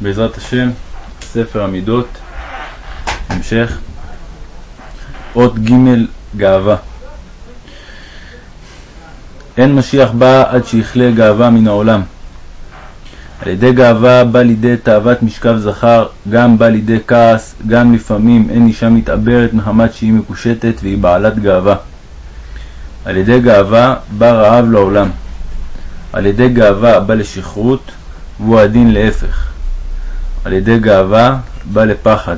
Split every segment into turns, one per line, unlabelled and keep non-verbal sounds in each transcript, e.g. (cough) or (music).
בעזרת השם, ספר המידות, המשך, אות ג' גאווה. אין משיח בא עד שיכלה גאווה מן העולם. על ידי גאווה בא לידי תאוות משכב זכר, גם בא לידי כעס, גם לפעמים אין אישה מתעברת מחמת שהיא מקושטת והיא בעלת גאווה. על ידי גאווה בא רעב לעולם. על ידי גאווה בא לשכרות, והוא הדין להפך. על ידי גאווה בא לפחד.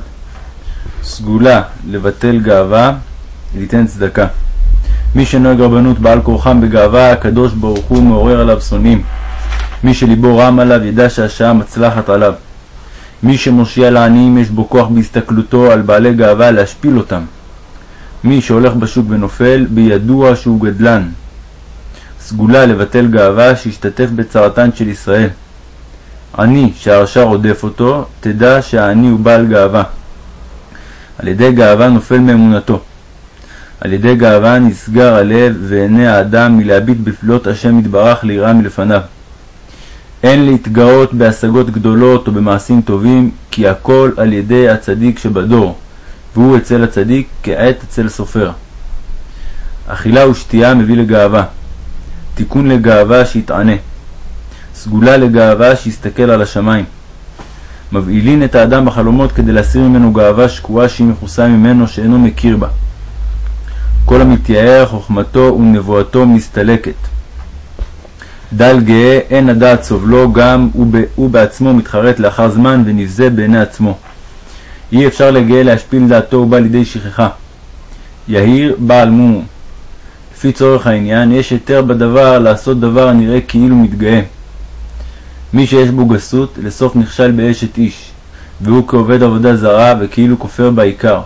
סגולה לבטל גאווה, ליתן צדקה. מי שנוהג רבנות בעל כורחם בגאווה, הקדוש ברוך הוא מעורר עליו שונאים. מי שליבו רם עליו, ידע שהשעה מצלחת עליו. מי שמושיע לעניים, יש בו כוח בהסתכלותו על בעלי גאווה להשפיל אותם. מי שהולך בשוק ונופל, בידוע שהוא גדלן. סגולה לבטל גאווה, שישתתף בצרתן של ישראל. עני שהרשע רודף אותו, תדע שהעני הוא בעל גאווה. על ידי גאווה נופל מאמונתו. על ידי גאווה נסגר הלב ועיני האדם מלהביט בפלאות השם יתברך ליראה מלפניו. אין להתגאות בהשגות גדולות או במעשים טובים, כי הכל על ידי הצדיק שבדור, והוא אצל הצדיק כעת אצל סופר. אכילה ושתייה מביא לגאווה. תיקון לגאווה שיתענה. סגולה לגאווה שיסתכל על השמיים. מבהילין את האדם בחלומות כדי להסיר ממנו גאווה שקועה שהיא מכוסה ממנו שאינו מכיר בה. כל המתייער חוכמתו ונבואתו מסתלקת. דל גאה אין הדעת סובלו גם הוא, בעצמו מתחרט לאחר זמן ונבזה בעיני עצמו. אי אפשר לגאה להשפיל דעתו ובא לידי שכחה. יהיר בעל מומו. לפי צורך העניין יש היתר בדבר לעשות דבר הנראה כאילו מתגאה. מי שיש בו גסות, לסוף נכשל באשת איש, והוא כעובד עבודה זרה וכאילו כופר בעיקר,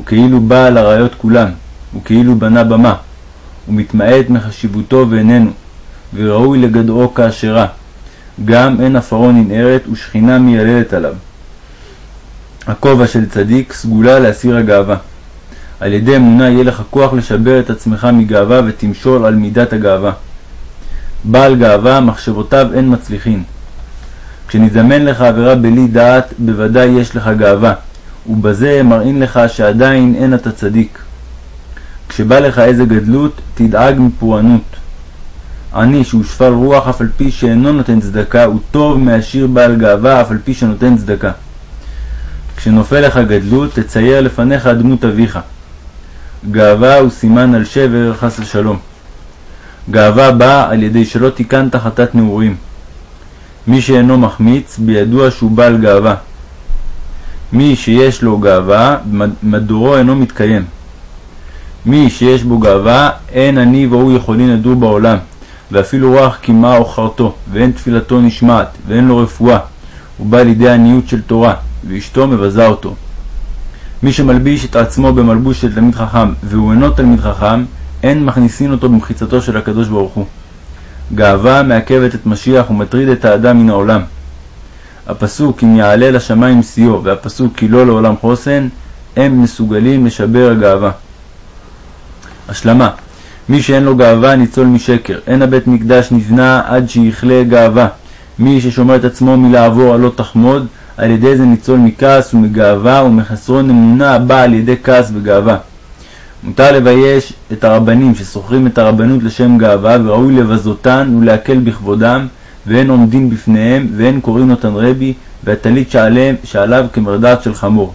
וכאילו בעל הראיות כולן, וכאילו בנה במה, ומתמעט מחשיבותו ואיננו, וראוי לגדעו כאשרה, גם אין עפרון ננערת ושכינה מייללת עליו. הכובע של צדיק סגולה להסיר הגאווה. על ידי אמונה יהיה לך כוח לשבר את עצמך מגאווה ותמשול על מידת הגאווה. בעל גאווה מחשבותיו אין מצליחין. כשנזמן לך עבירה בלי דעת, בוודאי יש לך גאווה, ובזה מראים לך שעדיין אין אתה צדיק. כשבא לך איזה גדלות, תדאג מפורענות. עני שהוא שפל רוח אף על פי שאינו נותן צדקה, הוא טוב מעשיר בעל גאווה אף על פי שנותן צדקה. כשנופל לך גדלות, תצייר לפניך דמות אביך. גאווה הוא סימן על שבר, חס ושלום. גאווה באה על ידי שלא תיקנת חטאת נעורים. מי שאינו מחמיץ, בידוע שהוא בעל גאווה. מי שיש לו גאווה, מדורו אינו מתקיים. מי שיש בו גאווה, אין אני והוא יכולים לדור בעולם, ואפילו רוח קימה או חרטו, ואין תפילתו נשמעת, ואין לו רפואה, הוא בא לידי עניות של תורה, ואשתו מבזה אותו. מי שמלביש את עצמו במלבוש של תלמיד חכם, והוא אינו תלמיד חכם, אין מכניסין אותו במחיצתו של הקדוש ברוך הוא. גאווה מעכבת את משיח ומטריד את האדם מן העולם. הפסוק אם יעלה לשמיים שיאו והפסוק כי לא לעולם חוסן הם מסוגלים לשבר הגאווה. השלמה מי שאין לו גאווה ניצול משקר, אין הבית מקדש נבנה עד שיכלה גאווה. מי ששומר את עצמו מלעבור על לא תחמוד, על ידי זה ניצול מכעס ומגאווה ומחסרון אמונה הבא על ידי כעס וגאווה. מותר לבייש את הרבנים ששוכרים את הרבנות לשם גאווה, וראוי לבזותן ולהקל בכבודם, ואין עומדים בפניהם, ואין קוראים אותן רבי, והטלית שעליהם, שעליו כמרדעת של חמור.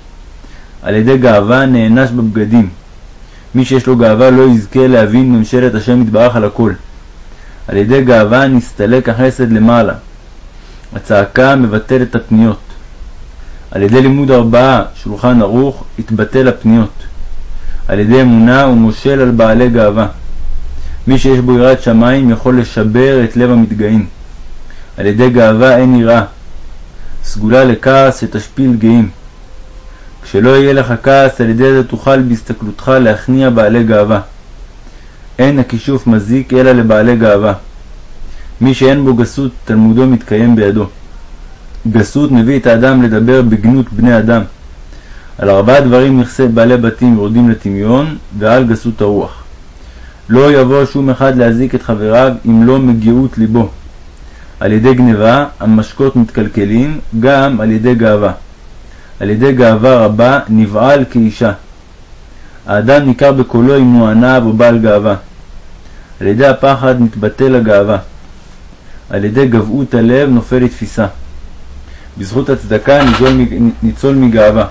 על ידי גאווה נענש בבגדים. מי שיש לו גאווה לא יזכה להבין ממשלת השם יתברך על הכל. על ידי גאווה נסתלק החסד למעלה. הצעקה מבטלת את הפניות. על ידי לימוד ארבעה, שולחן ערוך, יתבטל הפניות. על ידי אמונה הוא מושל על בעלי גאווה. מי שיש בו יראת שמיים יכול לשבר את לב המתגאים. על ידי גאווה אין יראה. סגולה לכעס שתשפיל גאים. כשלא יהיה לך כעס, על ידי זה תוכל בהסתכלותך להכניע בעלי גאווה. אין הכישוף מזיק אלא לבעלי גאווה. מי שאין בו גסות, תלמודו מתקיים בידו. גסות מביא את האדם לדבר בגנות בני אדם. על ארבעה דברים נכסי בעלי בתים יורדים לטמיון, ועל גסות הרוח. לא יבוא שום אחד להזיק את חבריו אם לא מגאות ליבו. על ידי גניבה המשקות מתקלקלים, גם על ידי גאווה. על ידי גאווה רבה נבעל כאישה. האדם ניכר בקולו אם הוא עניו או בעל גאווה. על ידי הפחד מתבטל הגאווה. על ידי גבהות הלב נופל לתפיסה. בזכות הצדקה ניצול מגאווה.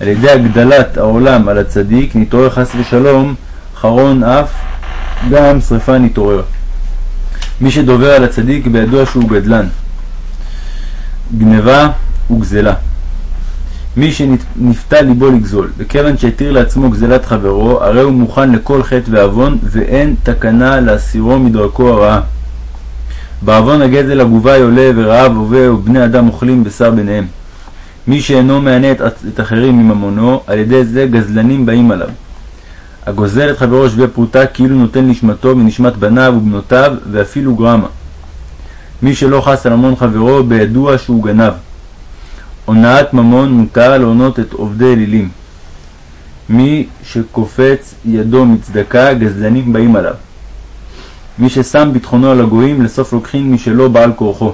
על ידי הגדלת העולם על הצדיק נתעורר חס ושלום חרון אף, גם שרפה נתעורר. מי שדובר על הצדיק בידוע שהוא גדלן. גנבה וגזלה. מי שנפתה ליבו לגזול, וכיוון שהתיר לעצמו גזלת חברו, הרי הוא מוכן לכל חטא ועוון, ואין תקנה להסירו מדרכו הרעה. בעוון הגזל הגובה עולה ורעב הווה ובני אדם אוכלים בשר ביניהם. מי שאינו מענה את, את אחרים מממונו, על ידי זה גזלנים באים עליו. הגוזל את חברו שווה פרוטה כאילו נותן נשמתו ונשמת בניו ובנותיו ואפילו גרמה. מי שלא חס על ממון חברו בידוע שהוא גנב. הונאת ממון מותר להונות את עובדי אלילים. מי שקופץ ידו מצדקה גזלנים באים עליו. מי ששם ביטחונו על הגויים לסוף לוקחים משלו בעל כורחו.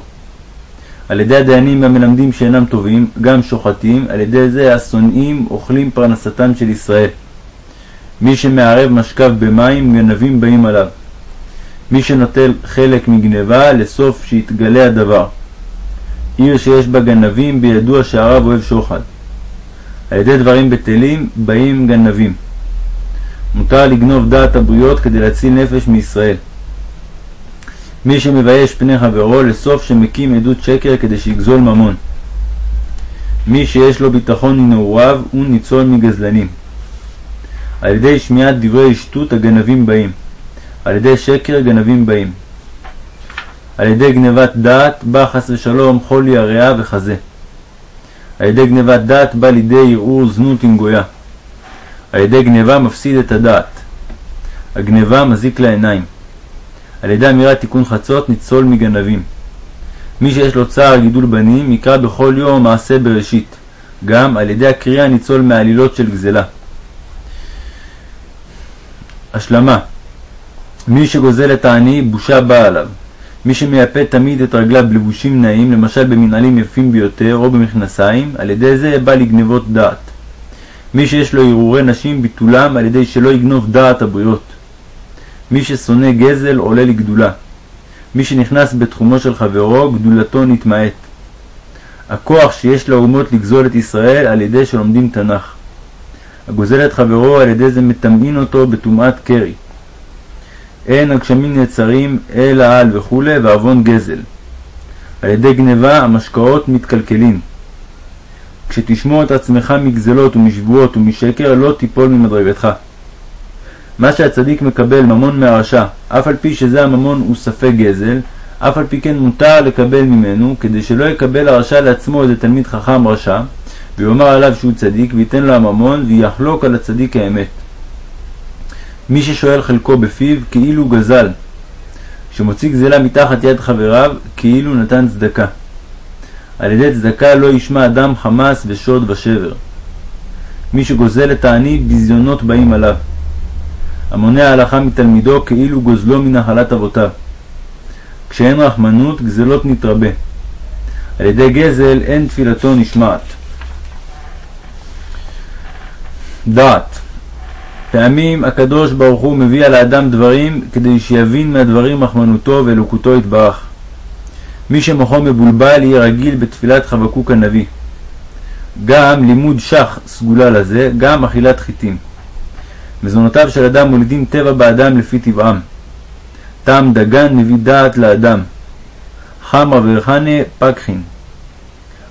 על ידי הדיינים והמלמדים שאינם טובים, גם שוחטים, על ידי זה השונאים אוכלים פרנסתם של ישראל. מי שמערב משכב במים, גנבים באים עליו. מי שנוטל חלק מגנבה, לסוף שיתגלה הדבר. עיר שיש בה גנבים, בידוע שהרב אוהב שוחד. על ידי דברים בטלים, באים גנבים. מותר לגנוב דעת הבריות כדי להציל נפש מישראל. מי שמבייש פני חברו, לסוף שמקים עדות שקר כדי שיגזול ממון. מי שיש לו ביטחון מנעוריו, הוא ניצול מגזלנים. על ידי שמיעת דברי שטות הגנבים באים. על ידי שקר גנבים באים. על ידי גנבת דעת בא חס ושלום חולי הריאה וחזה. על ידי גנבת דעת בא לידי ערעור זנות עם גויה. על ידי גנבה מפסיד את הדעת. הגנבה מזיק לעיניים. על ידי אמירת תיקון חצות ניצול מגנבים. מי שיש לו צער גידול בנים יקרא בכל יום מעשה בראשית. גם על ידי הקריאה ניצול מעלילות של גזלה. השלמה מי שגוזל את העני, בושה באה עליו. מי שמייפה תמיד את רגליו בלבושים נאים, למשל במנהלים יפים ביותר או במכנסיים, על ידי זה בא לגנבות דעת. מי שיש לו הרהורי נשים, ביטולם על ידי שלא יגנוב דעת הבריות. מי ששונא גזל עולה לגדולה. מי שנכנס בתחומו של חברו, גדולתו נתמעט. הכוח שיש לאומות לגזול את ישראל על ידי שלומדים תנ"ך. הגוזל את חברו על ידי זה מטמאין אותו בטומאת קרי. אין הגשמים נעצרים אלא על וכולי ועוון גזל. על ידי גניבה המשקאות מתקלקלים. כשתשמור את עצמך מגזלות ומשבועות ומשקר לא תיפול ממדרגתך. מה שהצדיק מקבל ממון מהרשע, אף על פי שזה הממון הוא ספק גזל, אף על פי כן מותר לקבל ממנו, כדי שלא יקבל הרשע לעצמו איזה תלמיד חכם רשע, ויאמר עליו שהוא צדיק, וייתן לו הממון, ויחלוק על הצדיק האמת. מי ששואל חלקו בפיו, כאילו גזל. שמוציא גזלה מתחת יד חבריו, כאילו נתן צדקה. על ידי צדקה לא ישמע אדם חמס ושוד ושבר. מי שגוזל את העני, ביזיונות באים עליו. המונע הלכה מתלמידו, כאילו גוזלו מנחלת אבותיו. כשאין רחמנות, גזלות נתרבה. על ידי גזל אין תפילתו נשמעת. דעת פעמים הקדוש ברוך הוא מביא על האדם דברים כדי שיבין מהדברים רחמנותו ואלוקותו יתברך. מי שמוחו מבולבל יהיה רגיל בתפילת חבקוק הנביא. גם לימוד שח סגולה לזה, גם אכילת חיטים. מזונותיו של אדם מולידים טבע באדם לפי טבעם. טעם דגן מביא דעת לאדם. חמרה ורחנה פקחין.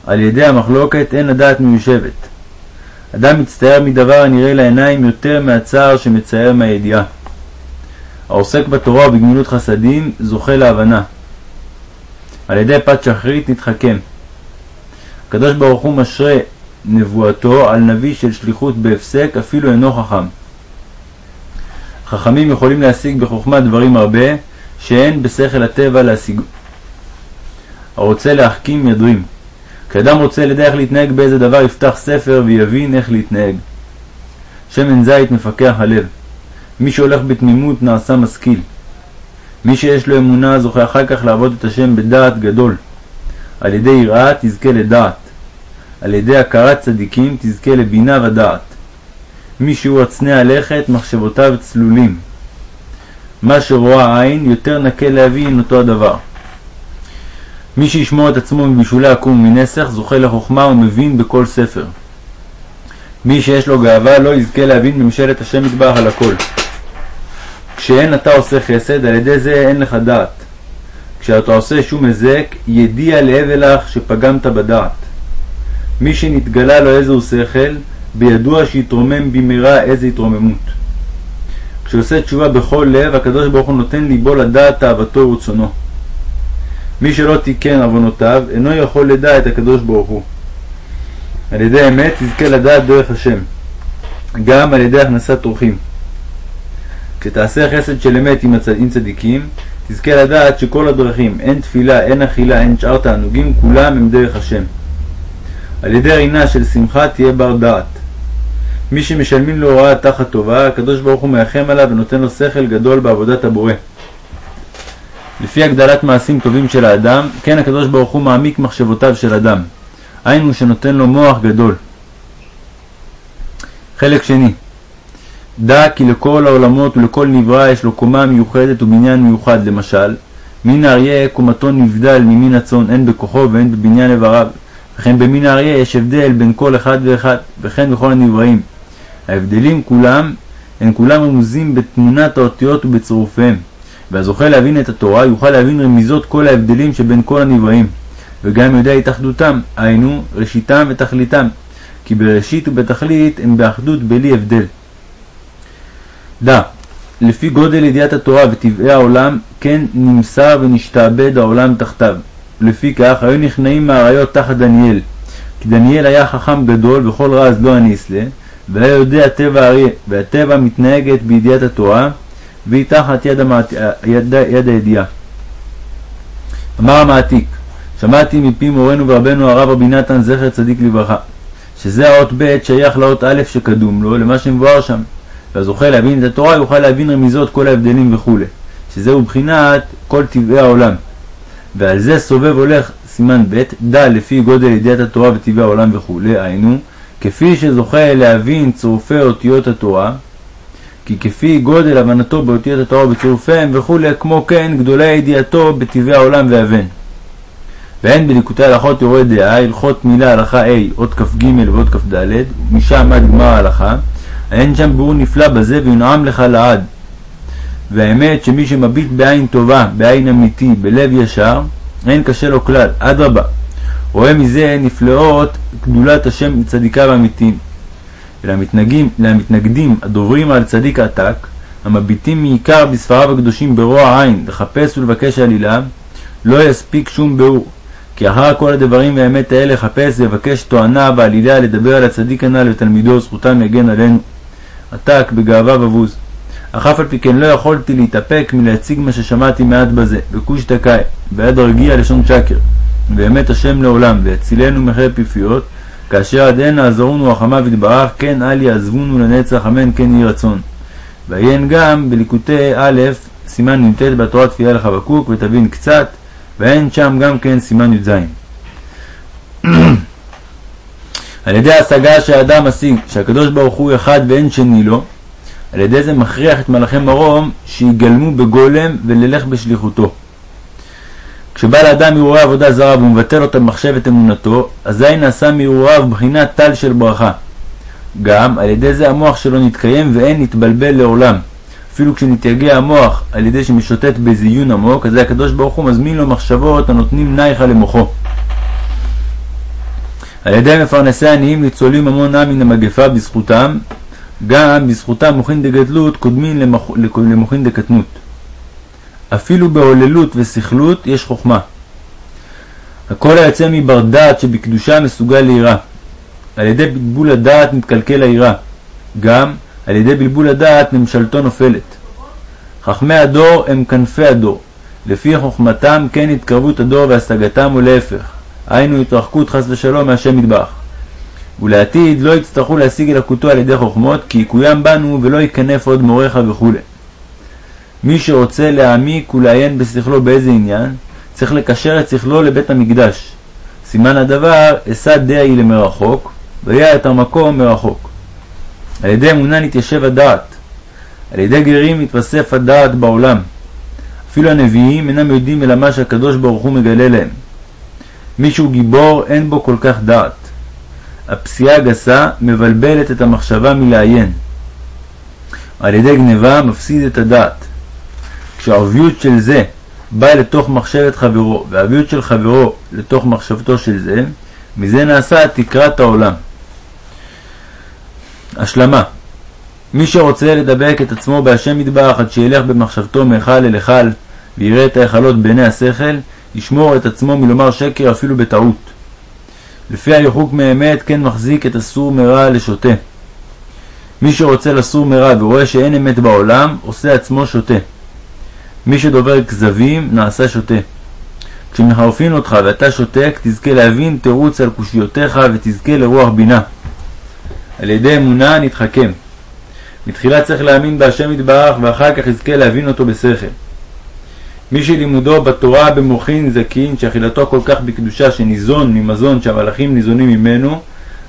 על ידי המחלוקת אין הדעת מיושבת. אדם מצטער מדבר הנראה לעיניים יותר מהצער שמצער מהידיעה. העוסק בתורה ובגמילות חסדים זוכה להבנה. על ידי פת שחרית נתחכם. הקדוש ברוך הוא משרה נבואתו על נביא של שליחות בהפסק אפילו אינו חכם. חכמים יכולים להשיג בחוכמה דברים הרבה שאין בשכל הטבע להשיג. הרוצה להחכים ידועים. כשאדם רוצה לדע איך להתנהג באיזה דבר, יפתח ספר ויבין איך להתנהג. שמן זית מפקח הלב. מי שהולך בתמימות נעשה משכיל. מי שיש לו אמונה זוכה אחר כך לעבוד את השם בדעת גדול. על ידי יראה תזכה לדעת. על ידי הכרת צדיקים תזכה לבינה ודעת. מי שהוא הצנע לכת מחשבותיו צלולים. מה שרואה עין יותר נקה להבין אותו הדבר. מי שישמור את עצמו מבישולי עקום ומנסח זוכה לחוכמה ומבין בכל ספר. מי שיש לו גאווה לא יזכה להבין ממשלת השם יתברך על הכל. כשאין אתה עושה חסד, על ידי זה אין לך דעת. כשאתה עושה שום היזק, ידיע להבל לך שפגמת בדעת. מי שנתגלה לו איזהו שכל, בידוע שיתרומם במהרה איזה התרוממות. כשעושה תשובה בכל לב, הקדוש ברוך הוא נותן ליבו לדעת תאוותו ורצונו. מי שלא תיקן עוונותיו, אינו יכול לדע את הקדוש ברוך הוא. על ידי אמת תזכה לדעת דרך השם, גם על ידי הכנסת אורחים. כשתעשה חסד של אמת עם, הצ... עם צדיקים, תזכה לדעת שכל הדרכים, אין תפילה, אין אכילה, אין שאר תענוגים, כולם הם דרך השם. על ידי רינה של שמחה תהיה בר דעת. מי שמשלמים לו הוראה תחת טובה, הקדוש ברוך הוא מרחם עליו ונותן לו שכל גדול בעבודת הבורא. לפי הגדלת מעשים טובים של האדם, כן הקדוש ברוך הוא מעמיק מחשבותיו של אדם. היינו שנותן לו מוח גדול. חלק שני דע כי לכל העולמות ולכל נברא יש לו קומה מיוחדת ובניין מיוחד, למשל, מין האריה קומתו נבדל ממין הצאן, הן בכוחו והן בבניין איבריו, וכן במין האריה יש הבדל בין כל אחד ואחד, וכן בכל הנבראים. ההבדלים כולם, הם כולם רמוזים בתמונת האותיות ובצירופיהם, והזוכה להבין את התורה יוכל להבין רמיזות כל ההבדלים שבין כל הנבראים, וגם יודע התאחדותם, היינו ראשיתם ותכליתם, כי בראשית ובתכלית הם באחדות בלי הבדל. דע, לפי גודל ידיעת התורה וטבעי העולם, כן נמסר ונשתעבד העולם תחתיו. לפי כך היו נכנעים מהאריות תחת דניאל, כי דניאל היה חכם גדול וכל רז לא הניסלה, והיה יודע טבע האריה, והטבע מתנהגת בידיעת התורה, והיא תחת יד, המעט... יד... יד הידיעה. אמר המעתיק, שמעתי מפי מורנו ורבנו הרב רבי נתן זכר צדיק לברכה, שזה האות ב' שייך לאות א' שקדום לו, למה שמבואר שם. והזוכה להבין את התורה יוכל להבין רמיזות כל ההבדלים וכו', שזהו בחינת כל טבעי העולם. ועל זה סובב הולך סימן ב', דע לפי גודל ידיעת התורה וטבעי העולם וכו', היינו, כפי שזוכה להבין צורפי אותיות התורה, כי כפי גודל הבנתו באותיות התורה ובצירופיהם וכו', כמו כן גדולה ידיעתו בטבעי העולם והבן. ואין בליקוטי הלכות יורה דעה, הלכות מילה הלכה A, אות כ"ג ואות כ"ד, משם עד גמר ההלכה, אין שם ביאור נפלא בזה וינעם לך לעד. והאמת שמי שמביט בעין טובה, בעין אמיתי, בלב ישר, אין קשה לו כלל, אדרבה. רואה מזה נפלאות גדולת השם צדיקיו האמיתיים. ולמתנגדים, למתנגדים הדוברים על צדיק עתק, המביטים מעיקר בספריו הקדושים ברוע עין, לחפש ולבקש עלילה, לא יספיק שום ביאור. כי אחר כל הדברים והאמת האלה לחפש ולבקש תואנה ועלילה לדבר על הצדיק הנ"ל ותלמידו, זכותם יגן עלינו. עתק בגאווה ובוז. אך אף על פי כן לא יכולתי להתאפק מלהציג מה ששמעתי מעט בזה, בכוש תקאי, ביד הרגיע לשון שקר, באמת השם לעולם, ויצילנו מחיי פיפיות, כאשר עד הנה עזרונו רחמיו יתברך, כן אל יעזבונו לנצח, אמן כן יהי רצון. ועיין גם בליקוטי א', סימן נ"ט בתורה תפילה לחבקוק, ותבין קצת, ואין שם גם כן סימן י"ז. (clears throat) על ידי ההשגה שהאדם משיג שהקדוש ברוך הוא אחד ואין שני לו, על ידי זה מכריח את מלאכי מרום שיגלמו בגולם וללך בשליחותו. כשבא לאדם הרהורי עבודה זרה והוא מבטל אותה במחשבת אמונתו, אזי נעשה מהרהוריו בחינת טל של ברכה. גם על ידי זה המוח שלו נתקיים ואין נתבלבל לעולם. אפילו כשנתייגע המוח על ידי שמשוטט בזיון עמוק, אזי הקדוש ברוך הוא מזמין לו מחשבות הנותנים נייחה למוחו. על ידי מפרנסי עניים ניצולים המון עם מן המגפה בזכותם, גם בזכותם מוחין דגדלות קודמין למח... למוחין דקטנות. אפילו בהוללות וסכלות יש חוכמה. הכל היוצא מבר דעת שבקדושה מסוגל ליראה. על ידי בלבול הדעת מתקלקל היראה. גם על ידי בלבול הדעת ממשלתו נופלת. חכמי הדור הם כנפי הדור. לפי חוכמתם כן התקרבות הדור והשגתם ולהפך. היינו התרחקות חס ושלום מהשם מטבח. ולעתיד לא יצטרכו להשיג אלוקותו על ידי חוכמות, כי יקוים בנו ולא ייכנף עוד מוריך וכו'. מי שרוצה להעמיק ולעיין בשכלו באיזה עניין, צריך לקשר את שכלו לבית המקדש. סימן הדבר, אשא דעי למרחוק, ויהיה את המקום מרחוק. על ידי אמונה נתיישב הדעת. על ידי גרים מתווסף הדעת בעולם. אפילו הנביאים אינם יודעים אלא מה שהקדוש ברוך הוא מגלה להם. מי שהוא גיבור אין בו כל כך דעת. הפסיעה הגסה מבלבלת את המחשבה מלעיין. על ידי גניבה מפסיד את הדעת. כשהערביות של זה באה לתוך מחשבת חברו, והערביות של חברו לתוך מחשבתו של זה, מזה נעשה תקרת העולם. השלמה מי שרוצה לדבק את עצמו בהשם מטבח עד שילך במחשבתו מהיכל אל היכל ויראה את ההיכלות בעיני השכל, ישמור את עצמו מלומר שקר אפילו בטעות. לפי הריחוק מאמת כן מחזיק את הסור מרע לשוטה. מי שרוצה לסור מרע ורואה שאין אמת בעולם, עושה עצמו שוטה. מי שדובר כזבים, נעשה שוטה. כשמחרפין אותך ואתה שותק, תזכה להבין תירוץ על קושיותיך ותזכה לרוח בינה. על ידי אמונה נתחכם. מתחילה צריך להאמין בהשם יתברך ואחר כך יזכה להבין אותו בשכל. מי שלימודו בתורה במוחין זקין, שאכילתו כל כך בקדושה שניזון ממזון שהמלאכים ניזונים ממנו,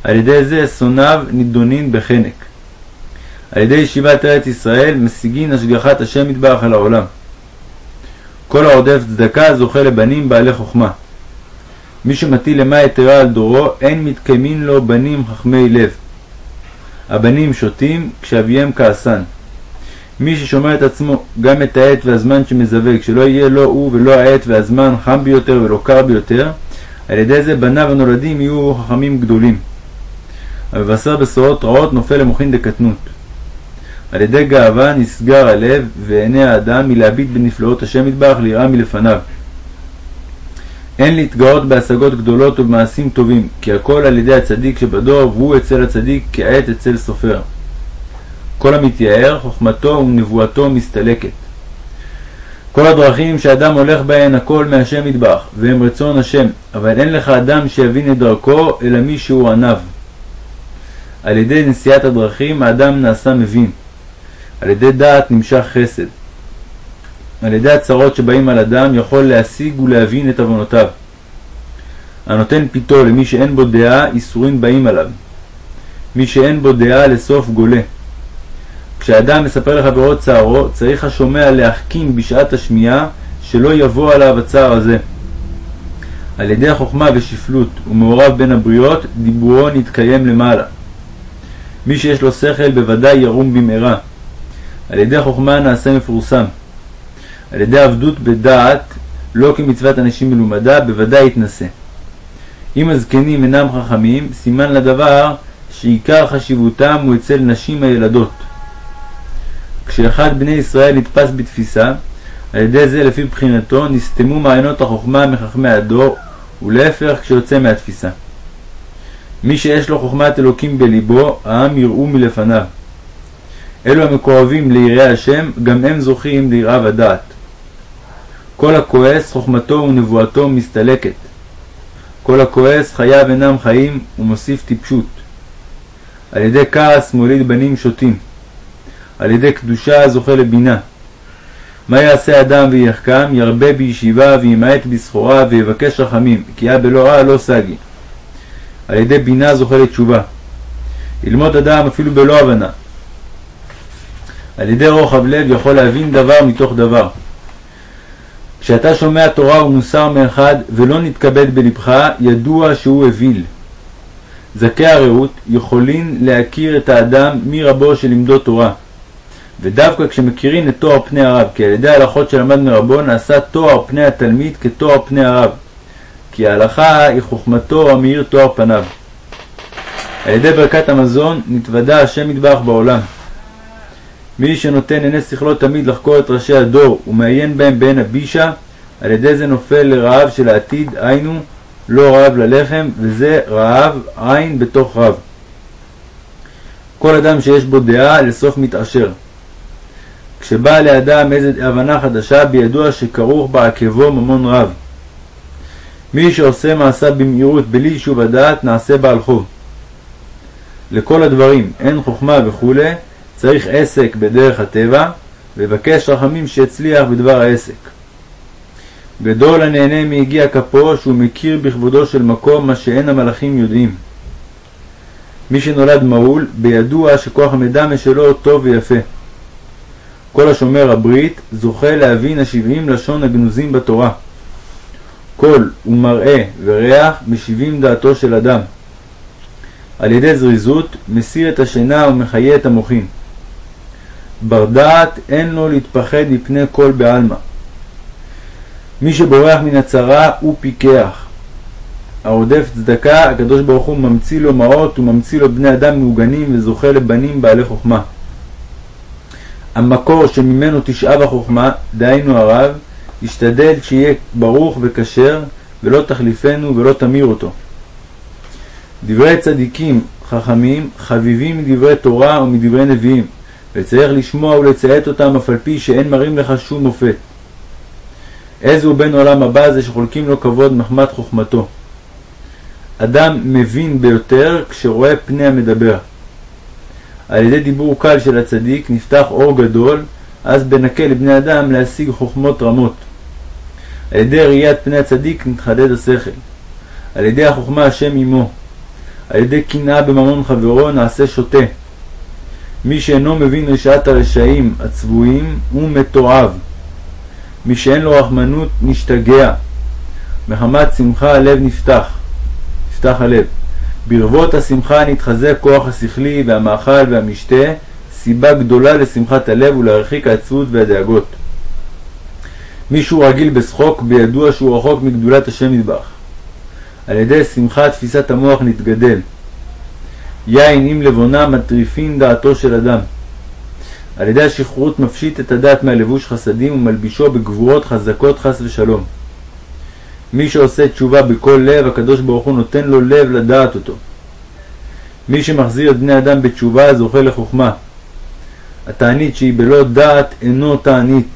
על ידי זה שונאיו נידונין בחנק. על ידי ישיבת ארץ ישראל משיגין השגחת השם יתברך על העולם. כל העודף צדקה זוכה לבנים בעלי חוכמה. מי שמטיל למה יתרה על דורו, אין מתקיימין לו בנים חכמי לב. הבנים שותים כשאביהם כעסן. מי ששומר את עצמו גם את העת והזמן שמזווג, שלא יהיה לא הוא ולא העת והזמן חם ביותר ולא קר ביותר, על ידי זה בניו הנולדים יהיו חכמים גדולים. המבשר בשורות רעות נופל למוחין דקטנות. על ידי גאווה נסגר הלב ועיני האדם מלהביט בנפלאות השם יתברך ליראה מלפניו. אין להתגאות בהשגות גדולות ובמעשים טובים, כי הכל על ידי הצדיק שבדור, והוא אצל הצדיק כעת אצל סופר. כל המתייער, חוכמתו ונבואתו מסתלקת. כל הדרכים שאדם הולך בהן הכל מהשם ידבח, והם רצון השם, אבל אין לך אדם שיבין את דרכו, אלא מי שהוא עניו. על ידי נשיאת הדרכים האדם נעשה מבין. על ידי דעת נמשך חסד. על ידי הצרות שבאים על אדם יכול להשיג ולהבין את עוונותיו. הנותן פיתו למי שאין בו דעה, איסורים באים עליו. מי שאין בו דעה לסוף גולה. כשאדם מספר לחברו צערו, צריך השומע להחכים בשעת השמיעה, שלא יבוא עליו הצער הזה. על ידי חוכמה ושפלות ומעורב בין הבריות, דיבורו נתקיים למעלה. מי שיש לו שכל בוודאי ירום במהרה. על ידי חוכמה נעשה מפורסם. על ידי עבדות בדעת, לא כמצוות אנשים מלומדה, בוודאי יתנשא. אם הזקנים אינם חכמים, סימן לדבר שעיקר חשיבותם הוא אצל נשים הילדות. כשאחד בני ישראל נתפס בתפיסה, על ידי זה לפי בחינתו נסתמו מעיינות החוכמה מחכמי הדור, ולהפך כשיוצא מהתפיסה. מי שיש לו חוכמת אלוקים בליבו, העם יראו מלפניו. אלו המקורבים ליראי השם, גם הם זוכים ליראה ודעת. כל הכועס חוכמתו ונבואתו מסתלקת. כל הכועס חייו אינם חיים ומוסיף טיפשות. על ידי כעס מוליד בנים שוטים. על ידי קדושה זוכה לבינה. מה יעשה אדם ויחכם? ירבה בישיבה וימעט בסחורה ויבקש רחמים, כי היה בלא רע לא סגי. על ידי בינה זוכה לתשובה. ללמוד אדם אפילו בלא הבנה. על ידי רוחב לב יכול להבין דבר מתוך דבר. כשאתה שומע תורה ומוסר מאחד ולא נתכבד בלבך, ידוע שהוא אוויל. זכי הרעות יכולים להכיר את האדם מרבו שלמדו תורה. ודווקא כשמכירים את תואר פני הרב, כי על ידי ההלכות שלמד מרבו נעשה תואר פני התלמיד כתואר פני הרב. כי ההלכה היא חוכמתו המאיר תואר פניו. על ידי ברכת המזון נתוודע השם מטבח בעולם. מי שנותן עיני שכלו תמיד לחקור את ראשי הדור ומעיין בהם בעין הבישה, על ידי זה נופל לרעב של העתיד, היינו לא רעב ללחם, וזה רעב עין בתוך רב. כל אדם שיש בו דעה לסוף מתעשר. כשבאה לאדם איזו הבנה חדשה, בידוע שכרוך בעקבו ממון רב. מי שעושה מעשה במהירות בלי יישוב הדעת, נעשה בעל חוב. לכל הדברים אין חוכמה וכולי, צריך עסק בדרך הטבע, ויבקש רחמים שיצליח בדבר העסק. גדול הנהנה מיגיע כפו שהוא מכיר בכבודו של מקום מה שאין המלאכים יודעים. מי שנולד מעול, בידוע שכוח המדמה שלו טוב ויפה. כל השומר הברית זוכה להבין השבעים לשון הגנוזים בתורה. קול ומראה וריח משיבים דעתו של אדם. על ידי זריזות מסיר את השינה ומחיה את המוחין. בר דעת אין לו להתפחד מפני כל בעלמא. מי שבורח מן הצרה הוא פיקח. הרודף צדקה, הקדוש ברוך הוא ממציא לו מעות וממציא לו בני אדם מעוגנים וזוכה לבנים בעלי חוכמה. המקור שממנו תשאב החוכמה, דהיינו הרב, ישתדל שיהיה ברוך וכשר, ולא תחליפנו ולא תמיר אותו. דברי צדיקים חכמים חביבים מדברי תורה ומדברי נביאים, וצריך לשמוע ולציית אותם אף על פי שאין מראים לך שום מופת. איזה בן עולם הבא זה שחולקים לו כבוד מחמת חוכמתו. אדם מבין ביותר כשרואה פני המדבר. על ידי דיבור קל של הצדיק נפתח אור גדול, אז בנקה לבני אדם להשיג חוכמות רמות. על ידי ראיית פני הצדיק נתחדד השכל. על ידי החוכמה השם עמו. על ידי קנאה בממון חברו נעשה שוטה. מי שאינו מבין רשעת הרשעים הצבועים הוא מתועב. מי שאין לו רחמנות נשתגע. מחמת שמחה הלב נפתח. נפתח הלב. ברבות השמחה נתחזק כוח השכלי והמאכל והמשתה, סיבה גדולה לשמחת הלב ולהרחיק העצבות והדאגות. מי שהוא רגיל בשחוק, בידוע שהוא רחוק מגדולת השם נדבך. על ידי שמחה תפיסת המוח נתגדל. יין עם לבונה מטריפין דעתו של אדם. על ידי השכרות מפשיט את הדעת מהלבוש חסדים ומלבישו בגבורות חזקות חס ושלום. מי שעושה תשובה בכל לב, הקדוש ברוך הוא נותן לו לב לדעת אותו. מי שמחזיר את בני אדם בתשובה זוכה לחוכמה. התענית שהיא בלא דעת אינו תענית.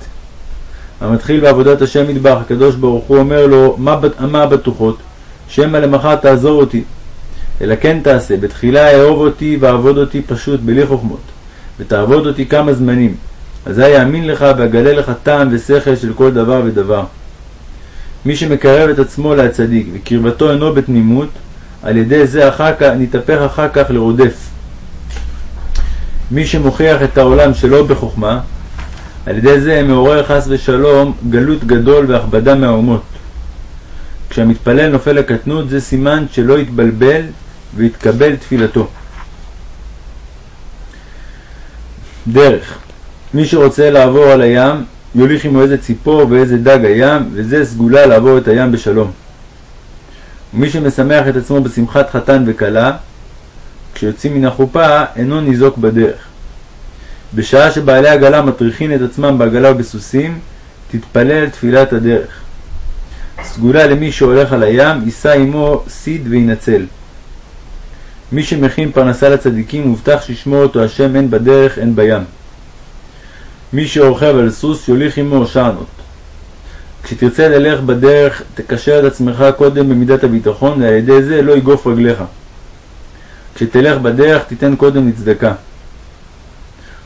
המתחיל בעבודת השם מטבח, הקדוש ברוך הוא אומר לו, מה, מה הבטוחות? שמא למחר תעזור אותי. אלא כן תעשה, בתחילה אהוב אותי ועבוד אותי פשוט, בלי חוכמות, ותעבוד אותי כמה זמנים. אזי יאמין לך ואגלה לך טעם ושכל של כל דבר ודבר. מי שמקרב את עצמו להצדיק וקרבתו אינו בתמימות, על ידי זה אחר כך, נתהפך אחר כך לרודף. מי שמוכיח את העולם שלא בחוכמה, על ידי זה מעורר חס ושלום גלות גדול והכבדה מהאומות. כשהמתפלל נופל לקטנות זה סימן שלא יתבלבל ויתקבל תפילתו. דרך מי שרוצה לעבור על הים יוליך עמו איזה ציפור ואיזה דג הים, וזה סגולה לעבור את הים בשלום. ומי שמשמח את עצמו בשמחת חתן וכלה, כשיוצאים מן החופה, אינו ניזוק בדרך. בשעה שבעלי עגלה מטריחין את עצמם בעגלה ובסוסים, תתפלל תפילת הדרך. סגולה למי שהולך על הים, יישא עמו סיד וינצל. מי שמכין פרנסה לצדיקים, מובטח שישמור אותו השם הן בדרך הן בים. מי שרוכב על סוס יוליך עמו שענות. כשתרצה ללך בדרך, תקשר את עצמך קודם במידת הביטחון, ועל ידי זה לא יגוף רגליך. כשתלך בדרך, תיתן קודם לצדקה.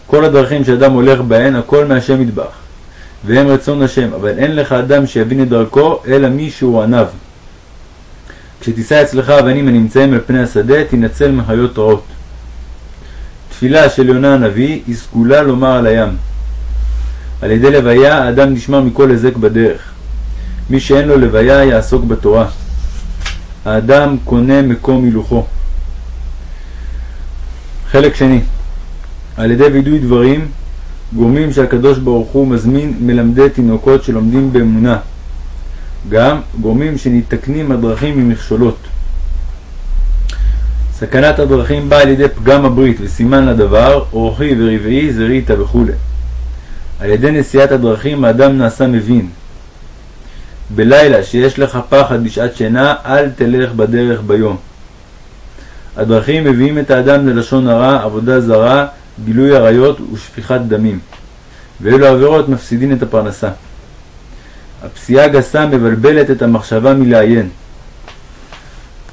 כל הדרכים שאדם הולך בהן, הכל מהשם ידבח, והם רצון השם, אבל אין לך אדם שיבין את דרכו, אלא מי שהוא עניו. כשתישא אצלך אבנים הנמצאים על פני השדה, תנצל מחיות רעות. תפילה של יונה הנביא היא סגולה לומר על הים. על ידי לוויה האדם נשמר מכל היזק בדרך. מי שאין לו לוויה יעסוק בתורה. האדם קונה מקום הילוכו. חלק שני על ידי וידוי דברים גורמים שהקדוש ברוך הוא מזמין מלמדי תינוקות שלומדים באמונה. גם גורמים שניתקנים הדרכים ממכשולות. סכנת הדרכים באה על ידי פגם הברית וסימן לדבר, אורחי ורבעי זריתא וכו'. על ידי נסיעת הדרכים האדם נעשה מבין. בלילה שיש לך פחד בשעת שינה, אל תלך בדרך ביום. הדרכים מביאים את האדם ללשון הרע, עבודה זרה, גילוי עריות ושפיכת דמים. ואלו עבירות מפסידין את הפרנסה. הפסיעה הגסה מבלבלת את המחשבה מלעיין.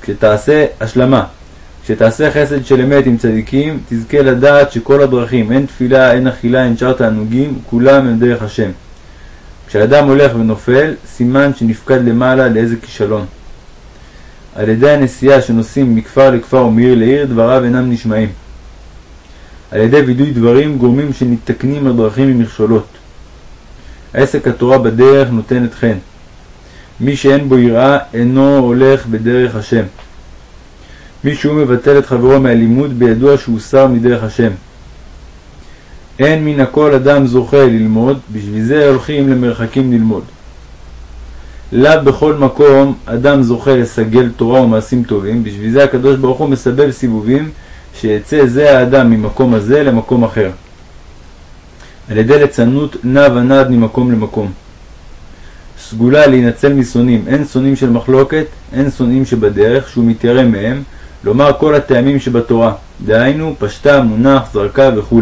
כשתעשה השלמה, כשתעשה חסד של אמת עם צדיקים, תזכה לדעת שכל הדרכים, הן תפילה, הן אכילה, הן שאר תענוגים, כולם הם דרך השם. כשאדם הולך ונופל, סימן שנפקד למעלה לאיזה כישלון. על ידי הנסיעה שנוסעים מכפר לכפר ומעיר לעיר, דבריו אינם נשמעים. על ידי וידוי דברים גורמים שניתקנים הדרכים ממכשולות. עסק התורה בדרך נותנת חן. מי שאין בו יראה אינו הולך בדרך השם. מי שהוא מבטל את חברו מהלימוד בידוע שהוא שר מדרך השם. אין מן הכל אדם זוכה ללמוד, בשביל זה הולכים למרחקים ללמוד. לאו בכל מקום אדם זוכה לסגל תורה ומעשים טובים, בשביל זה הקדוש ברוך הוא מסבב סיבובים, שיצא זה האדם ממקום הזה למקום אחר. על ידי ליצנות נע ונד ממקום למקום. סגולה להינצל משונאים, אין שונאים של מחלוקת, אין שונאים שבדרך, שהוא מתיירא מהם, לומר כל הטעמים שבתורה, דהיינו פשטה, מונח, זרקה וכו'.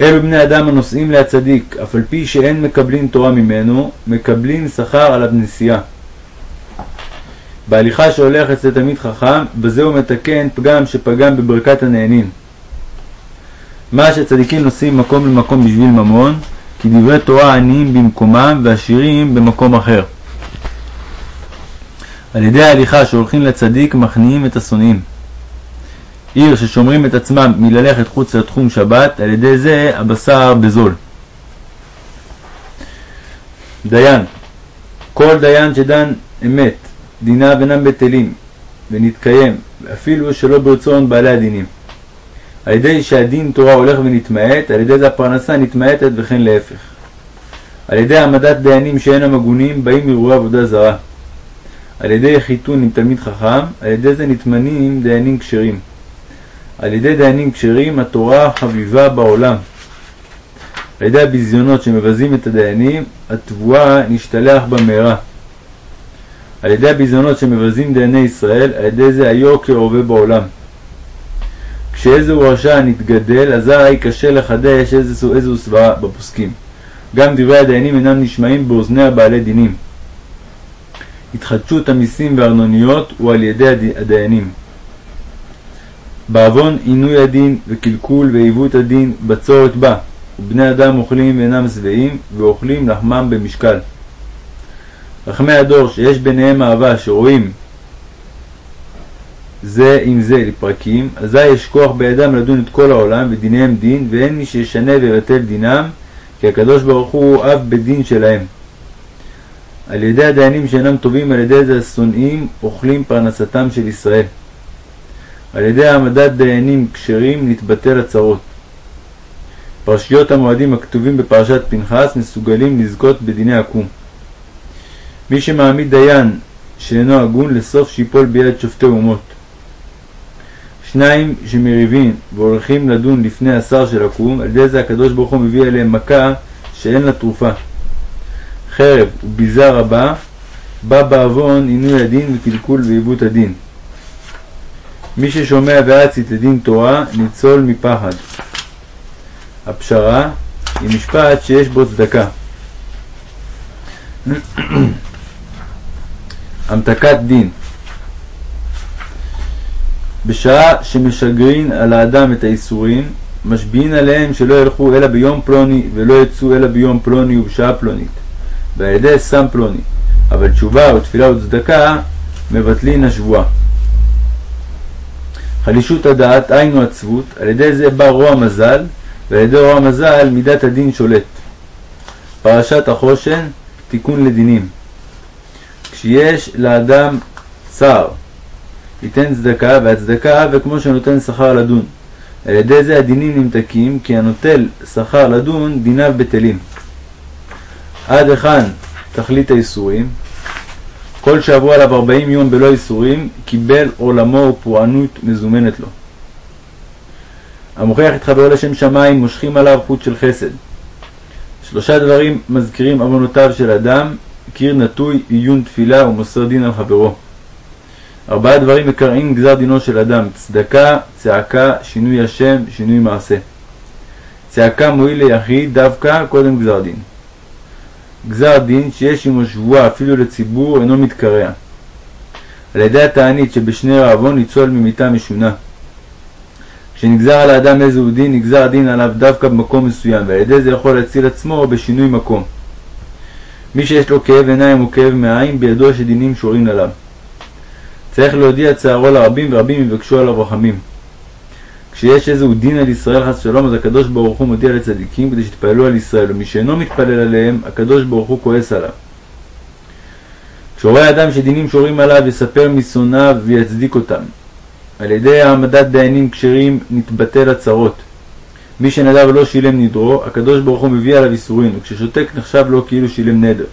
אלו בני אדם הנושאים להצדיק, אף על פי שאין מקבלים תורה ממנו, מקבלים שכר על הנסיעה. בהליכה שהולך אצל תלמיד חכם, בזה הוא מתקן פגם שפגם בברכת הנהנין. מה שצדיקים נוסעים מקום למקום בשביל ממון, כי דברי תורה עניים במקומם ועשירים במקום אחר. על ידי ההליכה שהולכים לצדיק מכניעים את השונאים. עיר ששומרים את עצמם מללכת חוץ לתחום שבת, על ידי זה הבשר בזול. דיין כל דיין שדן אמת, דיניו אינם בטלים, ונתקיים, אפילו שלא ברצון בעלי הדינים. על ידי שהדין תורה הולך ונתמעט, על ידי זה הפרנסה נתמעטת וכן להפך. על ידי העמדת דיינים שאינם הגונים, באים אירועי עבודה זרה. על ידי חיתון עם תלמיד חכם, על ידי זה נתמנים דיינים כשרים. על ידי דיינים כשרים התורה חביבה בעולם. על ידי הביזיונות שמבזים את הדיינים, התבואה נשתלח במהרה. על ידי הביזיונות שמבזים דייני ישראל, על ידי זה היוקר עובר בעולם. כשאיזהו רשע נתגדל, אזי קשה לחדש איזו, איזו סברה בפוסקים. גם דברי הדיינים אינם נשמעים באוזני הבעלי דינים. התחדשות המיסים והארנוניות הוא על ידי הדיינים. בעוון עינוי הדין וקלקול ועיוות הדין בצורת בא, ובני אדם אוכלים ואינם שבעים, ואוכלים לחמם במשקל. חכמי הדור שיש ביניהם אהבה שרואים זה עם זה לפרקים, אזי יש כוח בידם לדון את כל העולם ודיניהם דין, ואין מי שישנה ויבטל דינם, כי הקדוש ברוך הוא אב בדין שלהם. על ידי הדיינים שאינם טובים, על ידי זה השונאים אוכלים פרנסתם של ישראל. על ידי העמדת דיינים כשרים נתבטל הצרות. פרשיות המועדים הכתובים בפרשת פנחס מסוגלים לזכות בדיני עקום. מי שמעמיד דיין שאינו הגון לסוף שיפול ביד שופטי אומות. שניים שמריבים והולכים לדון לפני השר של עקום, על ידי זה הקדוש ברוך הוא מביא עליהם מכה שאין לה תרופה. חרב וביזה רבה, בא בעוון עינוי הדין וקלקול ועיוות הדין. מי ששומע ואצית לדין תורה, ניצול מפחד. הפשרה היא משפט שיש בו צדקה. (clears throat) המתקת דין בשעה שמשגרין על האדם את האיסורים, משביעין עליהם שלא ילכו אלא ביום פלוני, ולא יצאו אלא ביום פלוני ובשעה פלונית, ועל ידי סם פלוני. אבל תשובה ותפילה וצדקה מבטלין השבועה. חלישות הדעת, היינו עצבות, על ידי זה בא רוע מזל, ועל ידי רוע מזל מידת הדין שולט. פרשת החושן, תיקון לדינים. כשיש לאדם צער, ייתן צדקה, והצדקה וכמו שנותן שכר לדון. על ידי זה הדינים נמתקים, כי הנוטל שכר לדון, דיניו בטלים. עד היכן תכלית האיסורים? כל שעברו עליו ארבעים יום בלא איסורים, קיבל עולמו ופורענות מזומנת לו. המוכיח את חברו לשם שמיים, מושכים עליו חוט של חסד. שלושה דברים מזכירים עוונותיו של אדם, קיר נטוי, עיון תפילה ומוסר דין על חברו. ארבעה דברים מקרעים גזר דינו של אדם צדקה, צעקה, שינוי השם, שינוי מעשה. צעקה מועיל ליחיד דווקא קודם גזר דין. גזר דין שיש עמו שבועה אפילו לציבור אינו מתקרע. על ידי התענית שבשני רעבון ניצול ממיתה משונה. כשנגזר על האדם איזהו דין, נגזר הדין עליו דווקא במקום מסוים, ועל ידי זה יכול להציל עצמו בשינוי מקום. מי שיש לו כאב עיניים או כאב מעיים, בידוע שדינים שורים עליו. צריך להודיע צערו לרבים, ורבים יבקשו עליו רחמים. כשיש איזהו דין על ישראל חס ושלום, אז הקדוש ברוך הוא מודיע לצדיקים כדי שיתפללו על ישראל, ומי שאינו מתפלל עליהם, הקדוש ברוך הוא כועס עליו. כשרואה אדם שדינים שורים עליו, יספר משונאיו ויצדיק אותם. על ידי העמדת דיינים כשרים נתבטל הצרות. מי שנדר ולא שילם נדרו, הקדוש ברוך הוא מביא עליו איסורין, וכששותק נחשב לו כאילו שילם נדר.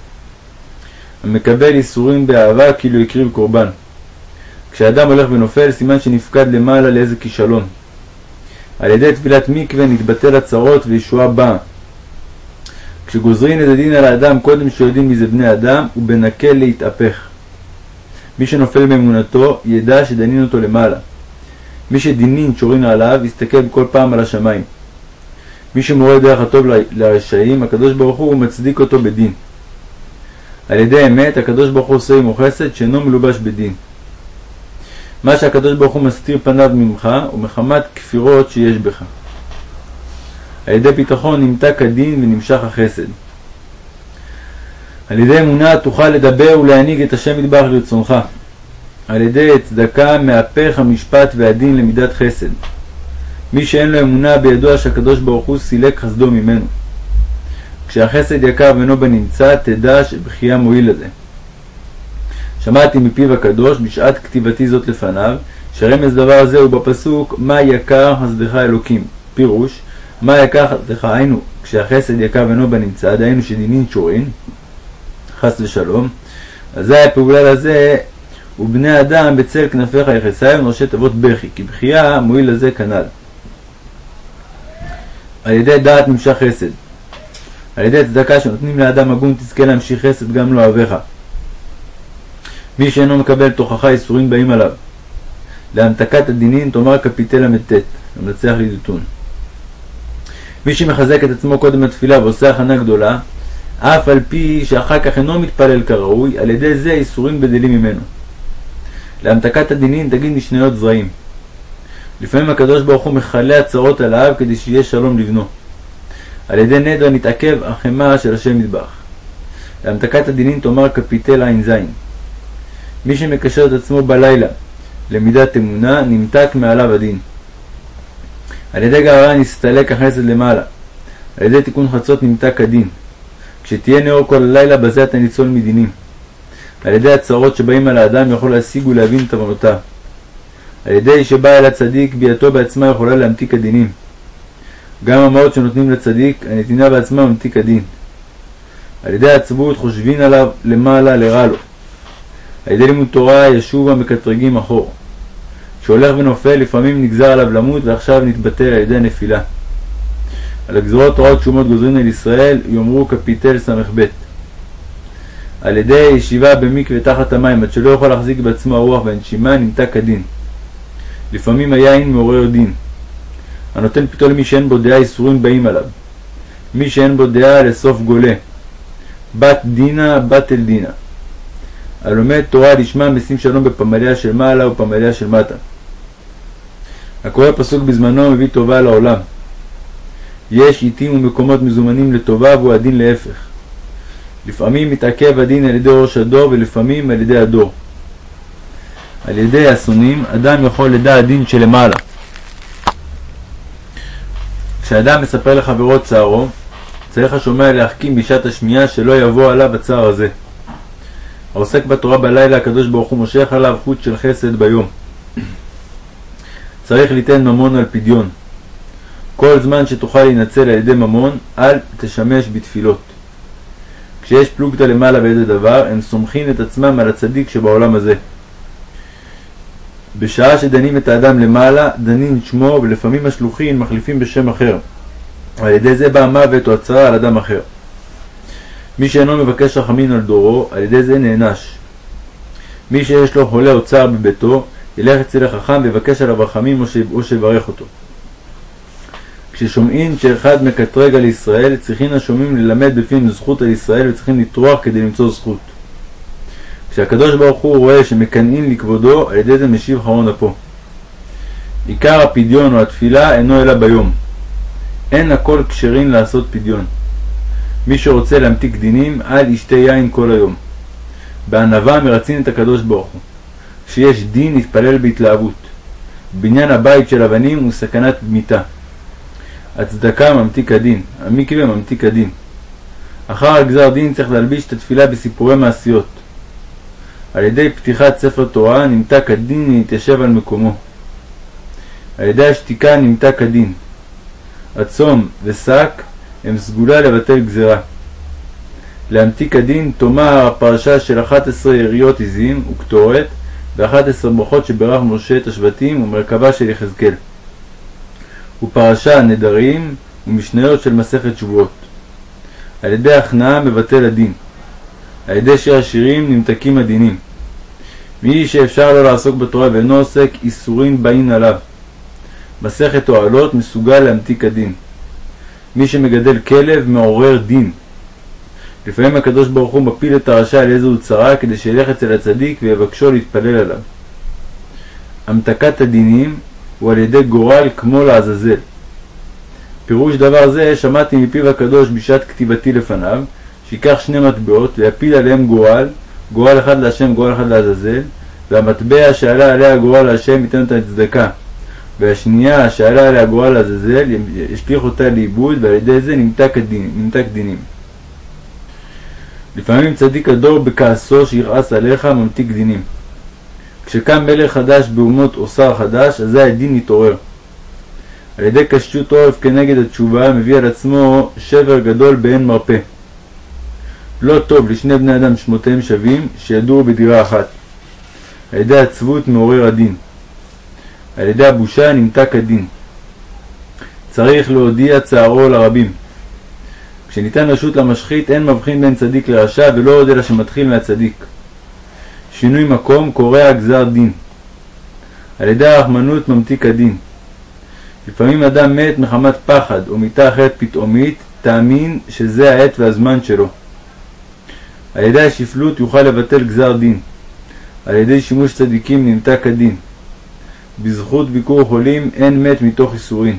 המקבל איסורים באהבה כאילו הקריב קורבן. כשאדם הולך ונופל, סימן שנפקד למעלה לאיזה כישלון. על ידי תפילת מקווה נתבטל הצרות וישועה באה. כשגוזרין את הדין על האדם קודם שיודעים מי זה בני אדם, הוא בנקל להתהפך. מי שנופל באמונתו, ידע שדנין אותו למעלה. מי שדינין שורין עליו, יסתכל כל פעם על השמיים. מי שמורה דרך הטוב לרשעים, הקדוש ברוך הוא מצדיק אותו בדין. על ידי אמת, הקדוש ברוך הוא עושה עמו חסד שאינו מלובש בדין. מה שהקדוש ברוך הוא מסתיר פניו ממך, הוא מחמת כפירות שיש בך. על ידי ביטחון נמתק הדין ונמשך החסד. על ידי אמונה תוכל לדבר ולהנהיג את השם מטבח לרצונך. על ידי צדקה מהפך המשפט והדין למידת חסד. מי שאין לו אמונה בידוע שהקדוש ברוך הוא סילק חסדו ממנו. כשהחסד יקר ואינו בנמצא, תדע שבכייה מועיל לזה. שמעתי מפיו הקדוש בשעת כתיבתי זאת לפניו, שרמז דבר זה הוא בפסוק מה יקר חסדך אלוקים. פירוש מה יקר חסדך היינו כשהחסד יקר ואינו בנמצא, דהיינו שדינין שורין, חס ושלום, אזי הפעולה לזה ובני אדם בצל כנפיך יחסיהם ראשי תיבות בכי, כי בכייה מועיל לזה כנ"ל. על ידי דעת נמשך חסד. על ידי צדקה שנותנים לאדם הגון תזכה להמשיך חסד גם לא אוהביך. מי שאינו מקבל תוכחה איסורים באים עליו. להמתקת הדינין תאמר קפיטל ל"ט, המנצח לידותון. מי שמחזק את עצמו קודם לתפילה ועושה הכנה גדולה, אף על פי שאחר כך אינו מתפלל כראוי, על ידי זה איסורים בדלים ממנו. להמתקת הדינין תגיד משניות זרעים. לפעמים הקדוש ברוך הוא מכלה הצרות על האב כדי שיהיה שלום לבנו. על ידי נדר נתעכב החמאה של השם מטבח. להמתקת הדינין תאמר קפיטל ע"ז. מי שמקשר את עצמו בלילה למידת אמונה, נמתק מעליו הדין. על ידי גאווה נסתלק החסד למעלה. על ידי תיקון חצות נמתק הדין. כשתהיה נאור כל הלילה, בזה אתה ניצול מדינים. על ידי הצרות שבאים על האדם יכול להשיג ולהבין את עוונותיו. על ידי שבא אל הצדיק, ביאתו בעצמה יכולה להמתיק הדינים. גם המעות שנותנים לצדיק, הנתינה בעצמה ממתיק הדין. על ידי העצבות חושבין עליו למעלה לרע לו. על ידי לימוד תורה ישוב המקטרגים אחור. כשהולך ונופל לפעמים נגזר עליו למות ועכשיו נתבטל על ידי הנפילה. על הגזרות תורת שומות גוזרין על ישראל יאמרו קפיטל ס"ב. על ידי ישיבה במקווה תחת המים עד שלא יכול להחזיק בעצמו הרוח והנשימה נמתק הדין. לפעמים היין מעורר דין. הנותן פתאום למי שאין בו דעה איסורים באים עליו. מי שאין בו דעה לסוף גולה. בת דינה בת אל דינה. הלומד תורה לשמה משים שלום בפמליה של מעלה ופמליה של מטה. הקורא פסוק בזמנו מביא טובה לעולם. יש עיתים ומקומות מזומנים לטובה והוא הדין להפך. לפעמים מתעכב הדין על ידי ראש הדור ולפעמים על ידי הדור. על ידי אסונים אדם יכול לדע הדין שלמעלה. כשאדם מספר לחברו צערו, צריך השומע להחכים בשעת השמיעה שלא יבוא עליו הצער הזה. העוסק בתורה בלילה, הקדוש ברוך הוא מושך עליו חוט של חסד ביום. צריך ליתן ממון על פדיון. כל זמן שתוכל להינצל על ידי ממון, אל תשמש בתפילות. כשיש פלוגתא למעלה באיזה דבר, הם סומכים את עצמם על הצדיק שבעולם הזה. בשעה שדנים את האדם למעלה, דנים את שמו, ולפעמים השלוחים מחליפים בשם אחר. על ידי זה בא המוות או הצרה על אדם אחר. מי שאינו מבקש רחמין על דורו, על ידי זה נענש. מי שיש לו חולה או צער בביתו, ילך אצל החכם ויבקש עליו רחמים או שיברך אותו. כששומעים שאחד מקטרג על ישראל, צריכים השומעים ללמד בפיהם זכות על ישראל וצריכים לטרוח כדי למצוא זכות. כשהקדוש ברוך הוא רואה שמקנאים לכבודו, על ידי זה משיב חרון אפו. עיקר הפדיון או התפילה אינו אלא ביום. אין הכל כשרים לעשות פדיון. מי שרוצה להמתיק דינים, אל ישתה יין כל היום. בענווה מרצין את הקדוש ברוך הוא. כשיש דין, יתפלל בהתלהבות. בניין הבית של אבנים הוא סכנת מיתה. הצדקה ממתיק הדין, המקווה ממתיק הדין. אחר הגזר דין צריך להלביש את התפילה בסיפורי מעשיות. על ידי פתיחת ספר תורה נמתק הדין להתיישב על מקומו. על ידי השתיקה נמתק הדין. הצום ושק הם סגולה לבטל גזרה. להמתיק הדין תאמר הפרשה של 11 יריות עזים וקטורת ו-11 ברכות שברך משה את השבטים ומרכבה של יחזקאל. ופרשה נדרים ומשניות של מסכת שבועות. על ידי הכנעה מבטל הדין. על ידי שיר השירים נמתקים הדינים. מי שאפשר לו לעסוק בתורה ואינו עוסק, איסורים באים עליו. מסכת אוהלות מסוגל להמתיק הדין. מי שמגדל כלב מעורר דין. לפעמים הקדוש ברוך הוא מפיל את הרשע על איזו צרה כדי שילך אצל הצדיק ויבקשו להתפלל עליו. המתקת הדינים הוא על ידי גורל כמו לעזאזל. פירוש דבר זה שמעתי מפיו הקדוש בשעת כתיבתי לפניו, שיקח שני מטבעות ויפיל עליהם גורל, גורל אחד להשם גורל אחד לעזאזל, והמטבע שעלה עליה גורל להשם ייתן אותה לצדקה, והשנייה שעלה עליה גורל לעזאזל ישליך אותה לאיבוד ועל ידי זה נמתק, הדין, נמתק דינים. לפעמים צדיק הדור בכעסו שיכעס עליך ממתיק דינים. כשקם מלך חדש באומות או שר חדש, אזי הדין יתעורר. על ידי קשיות עורף כנגד התשובה, מביא על עצמו שבר גדול באין מרפא. לא טוב לשני בני אדם שמותיהם שווים, שידורו בדירה אחת. על ידי עצבות מעורר הדין. על ידי הבושה נמתק הדין. צריך להודיע צערו לרבים. כשניתן רשות למשחית אין מבחין בין צדיק לרשע ולא עוד אלא שמתחיל מהצדיק. שינוי מקום קורע גזר דין. על ידי הרחמנות ממתיק הדין. לפעמים אדם מת מחמת פחד או מיתה אחרת פתאומית, תאמין שזה העת והזמן שלו. על ידי השפלות יוכל לבטל גזר דין. על ידי שימוש צדיקים נמתק הדין. בזכות ביקור חולים אין מת מתוך איסורין.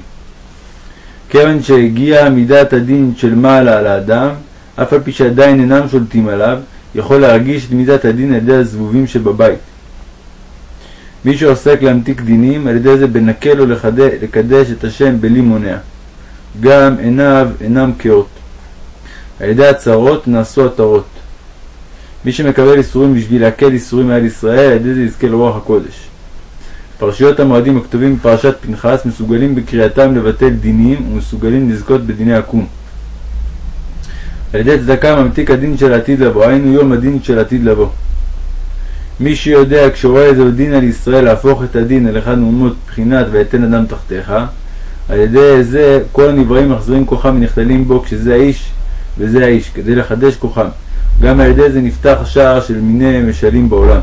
כיוון שהגיעה מידת הדין של מעלה על האדם, אף על פי שעדיין אינם שולטים עליו, יכול להרגיש את מידת הדין על ידי הזבובים שבבית. מי שעוסק להמתיק דינים, על ידי זה לו לחדש, לקדש את השם בלי מונע. גם עיניו אינם קהות. על ידי הצרות נעשו עטרות. מי שמקבל איסורים בשביל להקל איסורים מעל ישראל, על ידי זה יזכה לרוח הקודש. פרשיות המועדים הכתובים בפרשת פנחס מסוגלים בקריאתם לבטל דינים ומסוגלים לזכות בדיני עקום. על ידי צדקה ממתיק הדין של העתיד לבוא, היינו יום הדין של עתיד לבוא. מי שיודע כשרואה איזה דין על ישראל להפוך את הדין על אחד מאומות בחינת ויתן אדם תחתיך, על ידי זה כל הנבראים מחזירים כוחם ונכללים בו כשזה האיש וזה האיש, כדי לחדש כוחם. גם על ידי זה נפתח השער של מיני משלים בעולם.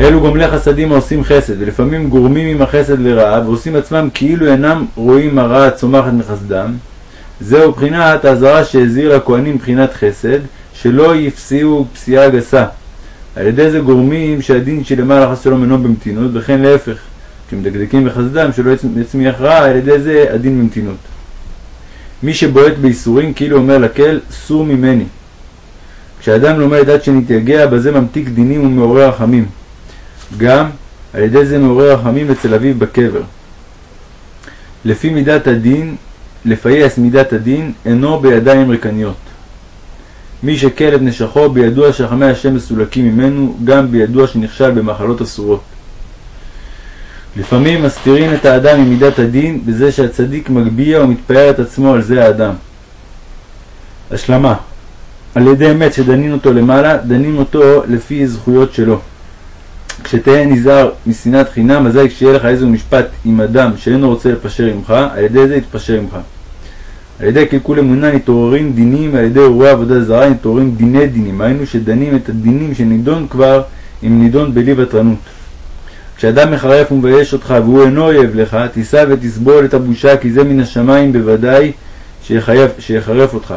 אלו גומלי חסדים העושים חסד, ולפעמים גורמים עם החסד לרעה, ועושים עצמם כאילו אינם רואים הרעה הצומחת מחסדם. זהו בחינת האזהרה שהזהיר הכהנים מבחינת חסד, שלא יפסיעו פסיעה גסה. על ידי זה גורמים שהדין שלמעלה חס שלום אינו במתינות, וכן להפך, כשמדקדקים בחסדם שלא יצמיח רע, על ידי זה הדין במתינות. מי שבועט בייסורים כאילו אומר לקל, סור ממני. כשאדם לומד עד שנתייגע, בזה ממתיק דינים ומעורר רחמים. גם על ידי זה מעורר רחמים אצל אביו בקבר. לפי מידת הדין, לפייס מידת הדין, אינו בידיים ריקניות. מי שכלב נשכו בידוע שרחמי השם מסולקים ממנו, גם בידוע שנכשל במחלות אסורות. לפעמים מסתירים את האדם ממידת הדין בזה שהצדיק מגביה ומתפאר את עצמו על זה האדם. השלמה על ידי אמת שדנים אותו למעלה, דנים אותו לפי זכויות שלו. כשתהיה נזהר משנאת חינם, אזי כשיהיה לך איזה משפט עם אדם שאינו רוצה לפשר עמך, על ידי זה יתפשר עמך. על ידי קלקול אמונה נתעוררים דינים, על ידי אירועי עבודה זרה נתעוררים דיני דינים, היינו שדנים את הדינים שנידון כבר אם נידון בלי ותרנות. כשאדם מחרף ומבייש אותך והוא אינו אויב לך, תישא ותסבול את הבושה כי זה מן השמיים בוודאי שיחרף, שיחרף אותך.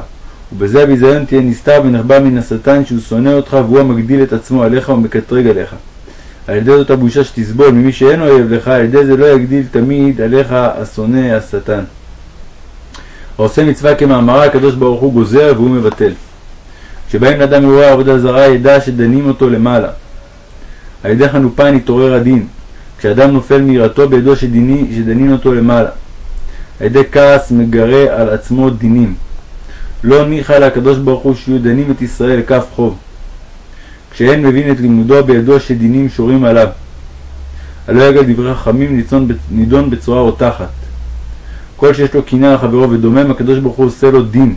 ובזה הביזיון תהיה נסתר ונחבא מן השטן שהוא שונא אותך והוא המגדיל את עצמו עליך ומקטרג עליך. על ידי זאת הבושה שתסבול ממי שאין אוהב לך, על ידי זה לא יגדיל תמיד עליך השונא השטן. העושה מצווה כמאמרה, הקדוש ברוך הוא גוזר והוא מבטל. כשבאים לאדם אירועי עבודה זרה, ידע שדנים אותו למעלה. על ידי חנופה נתעורר הדין. כשאדם נופל מיראתו בידו שדיני, שדנין אותו למעלה. על ידי כעס מגרה על עצמו דינים. לא ניחא לקדוש ברוך הוא שיהיו דנים את ישראל לכף חוב. כשאין מבין את לימודו בידו שדינים שורים עליו. הלא יגל דברי חכמים נידון בצורה רותחת. כל שיש לו קנאה לחברו ודומם, הקדוש ברוך הוא עושה לו דין.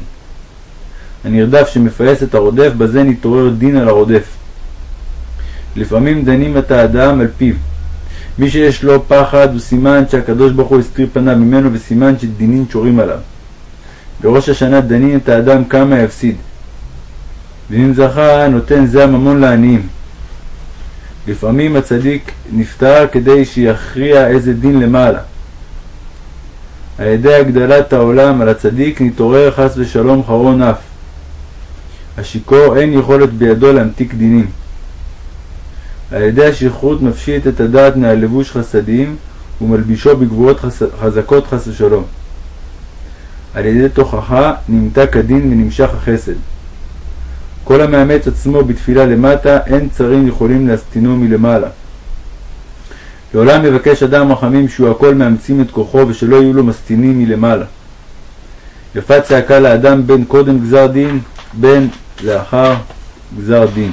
הנרדף שמפעס את הרודף, בזה נתעורר דין על הרודף. לפעמים דנים את האדם על פיו. מי שיש לו פחד הוא סימן שהקדוש ברוך הוא הסתיר פניו ממנו וסימן שדינין שורים עליו. בראש השנה דנין את האדם כמה יפסיד. ואם זכה נותן זה הממון לעניים. לפעמים הצדיק נפטר כדי שיכריע איזה דין למעלה. על ידי הגדלת העולם על הצדיק נתעורר חס ושלום חרון אף. השיכור אין יכולת בידו להמתיק דינים. על ידי השכרות מפשיט את הדעת מהלבוש חסדים ומלבישו בגבורות חס... חזקות חס ושלום. על ידי תוכחה נמתק הדין ונמשך החסד. כל המאמץ עצמו בתפילה למטה, אין צרים יכולים להסתינו מלמעלה. לעולם מבקש אדם רחמים שהוא הכל מאמצים את כוחו ושלא יהיו לו מסתינים מלמעלה. יפה צעקה לאדם בין קודם גזר דין בין לאחר גזר דין.